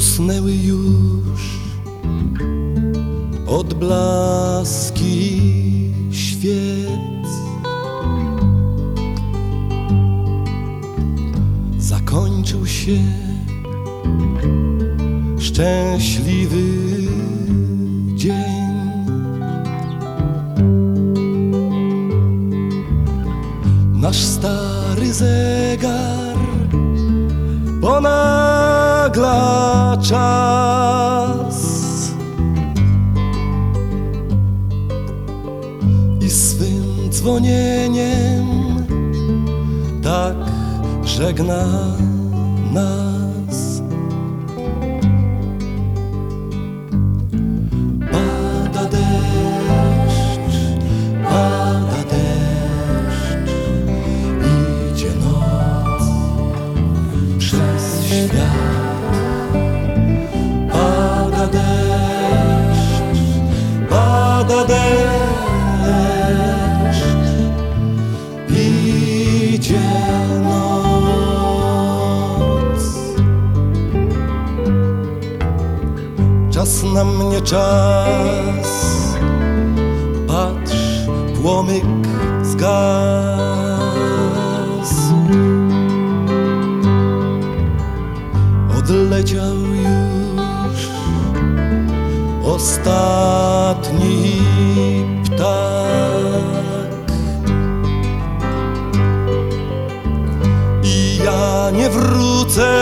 Zgasnęły już odblaski świec. Zakończył się szczęśliwy dzień. Nasz stary zegar ponagla czas i swym dzwonieniem tak żegna nas. Świat. Pada deszcz, pada idzie noc. Czas na mnie czas, Odleciał już. Ostatni ptak. I ja nie wrócę